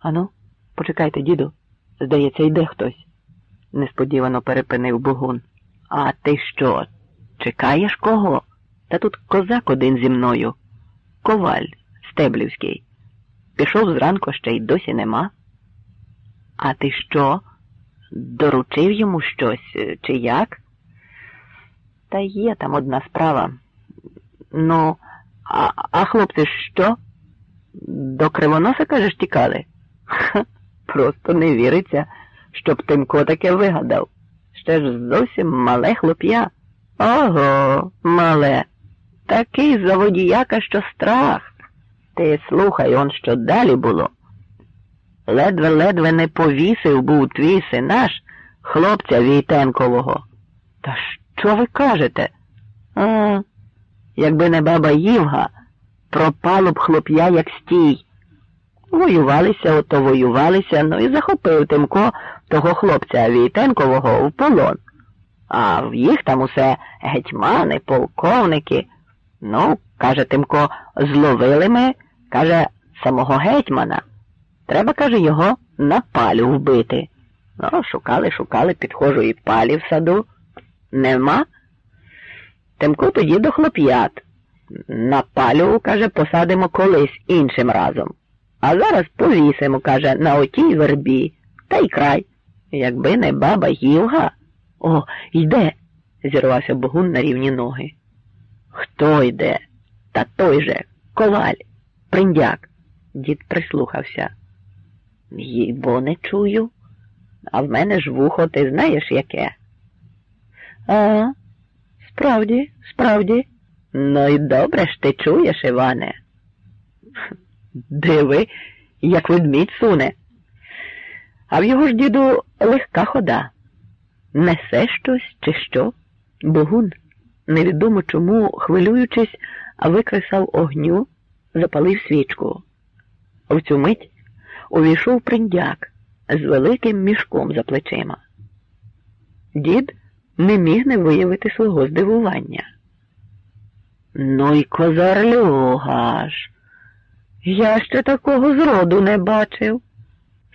Ану, почекайте, діду. Здається, йде хтось, несподівано перепинив Богун. А ти що? Чекаєш кого? Та тут козак один зі мною. Коваль Стеблівський. Пішов зранку ще й досі нема. А ти що? Доручив йому щось, е, чи як? Та є там одна справа. Ну, а, а хлопці що? До кривоноса, кажеш, тікали? Ха, просто не віриться, щоб Тимко таке вигадав. Ще ж зовсім мале хлоп'я. Ого, мале. Такий заводіяка, що страх. Ти слухай, он що далі було. Ледве-ледве не повісив був твій синаш хлопця Війтенкового. Та що ви кажете? А, якби не баба Ївга, пропало б хлоп'я, як стій. Воювалися, ото воювалися, ну і захопив Тимко того хлопця Війтенкового в полон. А в їх там усе гетьмани, полковники. Ну, каже Тимко, зловили ми, каже, самого гетьмана. Треба, каже, його на палю вбити. Ну, шукали, шукали, підходжу і палі в саду. Нема. Тимко тоді до хлоп'ят. На палю, каже, посадимо колись іншим разом. А зараз повісимо, каже, на отій вербі, та й край. Якби не баба Гівга. О, йде, зірвався Богун на рівні ноги. Хто йде? Та той же, коваль, приндяк. Дід прислухався. Їй бо не чую. А в мене ж вухо, ти знаєш яке? А, справді, справді. Ну й добре ж ти чуєш, Іване. Диви, як ведмідь суне. А в його ж діду легка хода. Несе щось чи що? Богун, невідомо чому, хвилюючись, викресав огню, запалив свічку. В цю мить увійшов приндяк з великим мішком за плечима. Дід не міг не виявити свого здивування. Ну й козарлюга ж. Я ще такого зроду не бачив.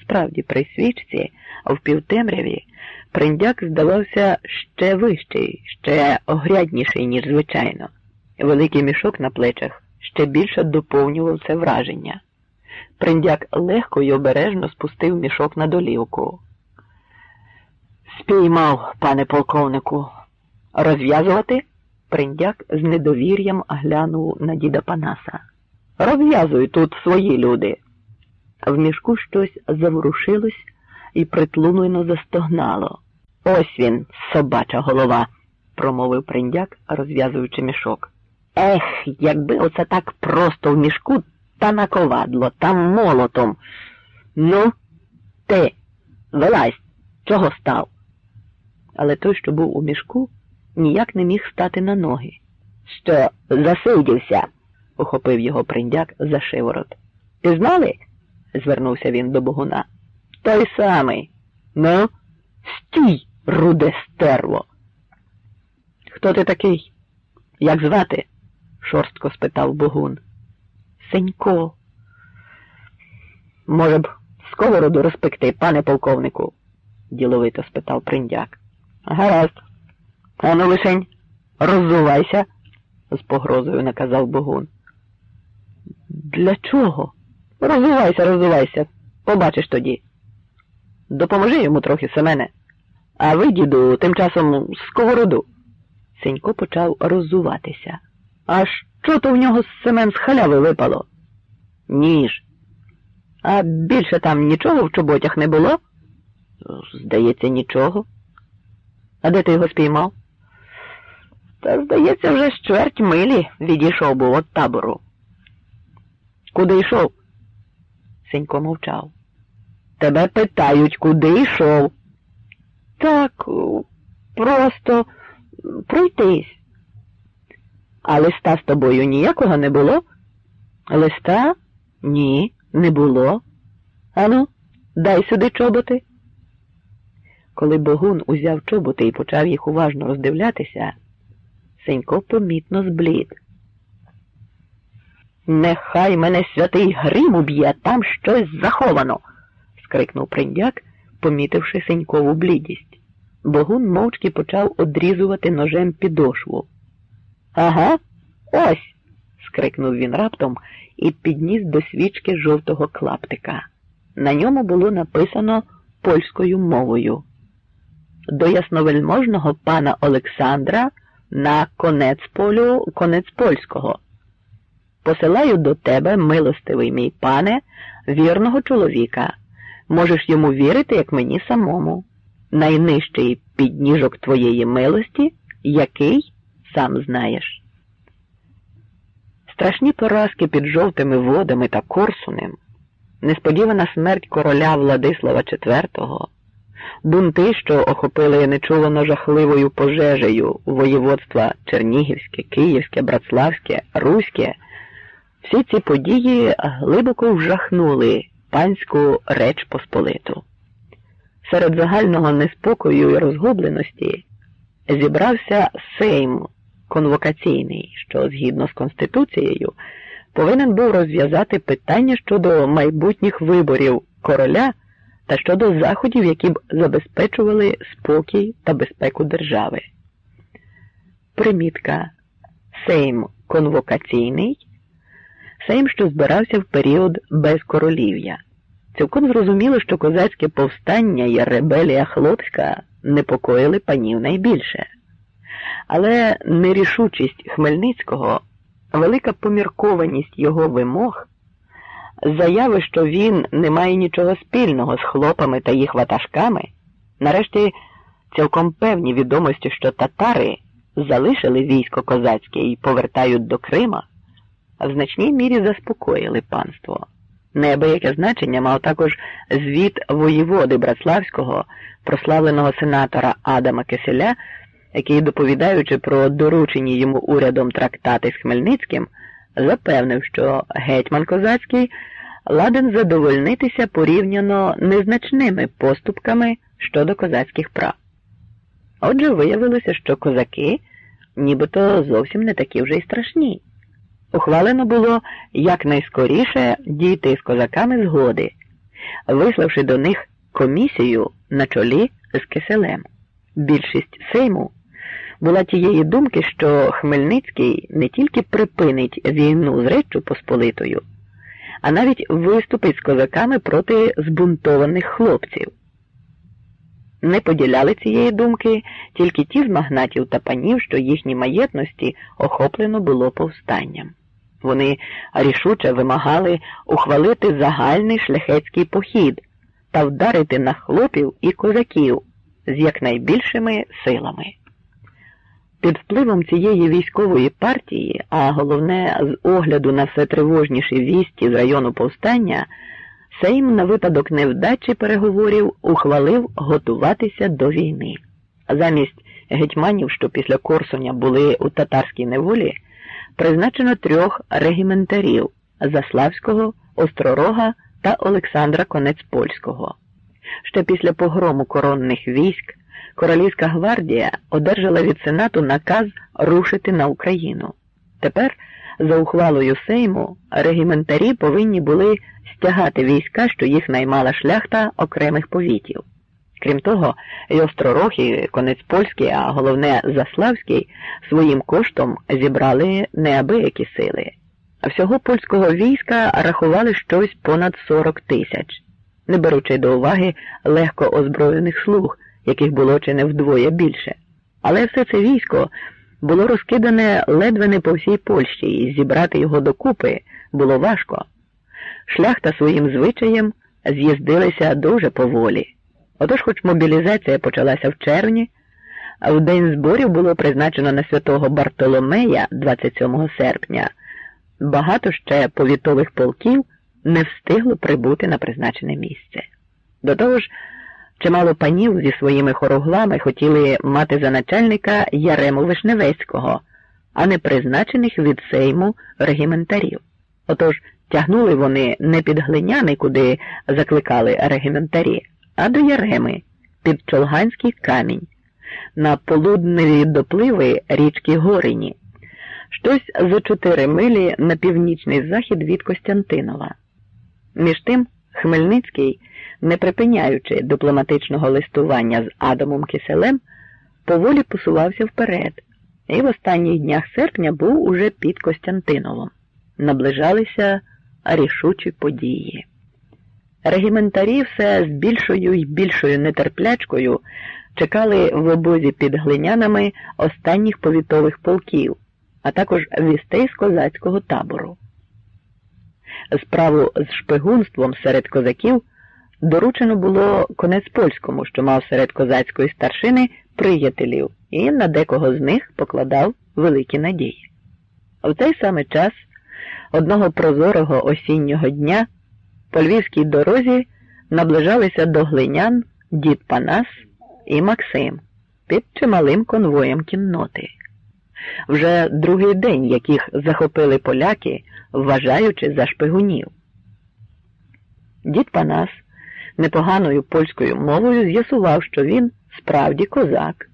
Справді, при свічці, в півтемряві, приндяк здавався ще вищий, ще огрядніший, ніж звичайно. Великий мішок на плечах ще більше доповнював це враження. Приндяк легко й обережно спустив мішок на долівку. Спіймав, пане полковнику. Розв'язувати? Приндяк з недовір'ям глянув на діда Панаса. Розв'язуй тут свої люди. В мішку щось заворушилось і притлумлено застогнало. Ось він, собача голова, промовив приндяк, розв'язуючи мішок. Ех, якби оце так просто в мішку та наковадло, та молотом. Ну, ти, вилазь, чого став? Але той, що був у мішку, ніяк не міг стати на ноги. Що засидівся? Ухопив його приндяк за шиворот. Знали? звернувся він до богуна. Той самий. Ну, стій, руде стерво. Хто ти такий? Як звати? шорстко спитав богун. Сенько. Може б, сковороду розпекти, пане полковнику? діловито спитав приндяк. Гаразд. Ану лишень, роззувайся, з погрозою наказав богун. Для чого? Розувайся, розувайся. Побачиш тоді. Допоможи йому трохи, Семене. А ви, діду, тим часом сковороду. Сенько почав роззуватися. А що то в нього з Семен з халяви випало? Ніж. А більше там нічого в чоботях не було? Здається, нічого. А де ти його спіймав? Та, здається, вже з чверть милі відійшов був від табору. Куди йшов? Сенько мовчав. Тебе питають, куди йшов. Так, просто пройтись. А листа з тобою ніякого не було? Листа? Ні, не було. Ану, дай сюди чоботи. Коли Богун узяв чоботи і почав їх уважно роздивлятися, Сенько помітно зблід. Нехай мене святий грим уб'є, там щось заховано. скрикнув приндяк, помітивши синькову блідість. Богун мовчки почав одрізувати ножем підошву. Ага, ось. скрикнув він раптом і підніс до свічки жовтого клаптика. На ньому було написано польською мовою. До ясновельможного пана Олександра на конець полю конець польського. Посилаю до тебе, милостивий мій пане, вірного чоловіка. Можеш йому вірити, як мені самому. Найнижчий підніжок твоєї милості, який сам знаєш. Страшні поразки під жовтими водами та Корсунем, несподівана смерть короля Владислава IV, бунти, що охопили нечувано жахливою пожежею воєводства Чернігівське, Київське, Братславське, Руське, всі ці події глибоко вжахнули панську Реч Посполиту. Серед загального неспокою і розгубленості зібрався Сейм конвокаційний, що згідно з Конституцією повинен був розв'язати питання щодо майбутніх виборів короля та щодо заходів, які б забезпечували спокій та безпеку держави. Примітка Сейм конвокаційний Сейм, що збирався в період безкоролів'я. Цілком зрозуміло, що козацьке повстання і ребелія хлопська непокоїли панів найбільше. Але нерішучість Хмельницького, велика поміркованість його вимог, заяви, що він не має нічого спільного з хлопами та їх ватажками, нарешті цілком певні відомості, що татари залишили військо козацьке і повертають до Крима, в значній мірі заспокоїли панство. Неабияке значення мав також звіт воєводи Братславського, прославленого сенатора Адама Киселя, який, доповідаючи про доручені йому урядом трактати з Хмельницьким, запевнив, що гетьман козацький ладен задовольнитися порівняно незначними поступками щодо козацьких прав. Отже, виявилося, що козаки нібито зовсім не такі вже й страшні. Ухвалено було якнайскоріше дійти з козаками згоди, виславши до них комісію на чолі з киселем. Більшість Сейму була тієї думки, що Хмельницький не тільки припинить війну з Реччю Посполитою, а навіть виступить з козаками проти збунтованих хлопців. Не поділяли цієї думки тільки ті з магнатів та панів, що їхні маєтності охоплено було повстанням. Вони рішуче вимагали ухвалити загальний шляхетський похід та вдарити на хлопів і козаків з якнайбільшими силами. Під впливом цієї військової партії, а головне, з огляду на все тривожніші вісті з району повстання, Сейм на випадок невдачі переговорів ухвалив готуватися до війни. Замість гетьманів, що після Корсуня були у татарській неволі, призначено трьох регіментарів Заславського, Остророга та Олександра Конецпольського. Ще після погрому коронних військ Королівська гвардія одержала від Сенату наказ рушити на Україну. Тепер, за ухвалою Сейму, регіментарі повинні були стягати війська, що їх наймала шляхта окремих повітів. Крім того, і Остророг, і конець польський, а головне Заславський, своїм коштом зібрали неабиякі сили. Всього польського війська рахували щось понад 40 тисяч, не беручи до уваги легко озброєних слуг, яких було чи не вдвоє більше. Але все це військо було розкидане ледве не по всій Польщі, і зібрати його докупи було важко. Шляхта своїм звичаєм з'їздилися дуже поволі. Отож, хоч мобілізація почалася в червні, а в день зборів було призначено на святого Бартоломея 27 серпня, багато ще повітових полків не встигло прибути на призначене місце. До того ж, чимало панів зі своїми хороглами хотіли мати за начальника Ярему Вишневецького, а не призначених від сейму регіментарів. Отож, тягнули вони не під глиняни, куди закликали регіментарі а до Яреми під Чолганський камінь, на полудневі допливи річки Горині, щось за чотири милі на північний захід від Костянтинова. Між тим, Хмельницький не припиняючи дипломатичного листування з Адамом Киселем, поволі посувався вперед, і в останніх днях серпня був уже під Костянтиновом. Наближалися рішучі події. Регіментарі все з більшою й більшою нетерплячкою чекали в обозі під глинянами останніх повітових полків, а також вістей з козацького табору. Справу з шпигунством серед козаків доручено було конець польському, що мав серед козацької старшини приятелів, і на декого з них покладав великі надії. В цей самий час одного прозорого осіннього дня по львівській дорозі наближалися до глинян дід Панас і Максим під чималим конвоєм кінноти. Вже другий день, яких захопили поляки, вважаючи за шпигунів. Дід Панас непоганою польською мовою з'ясував, що він справді козак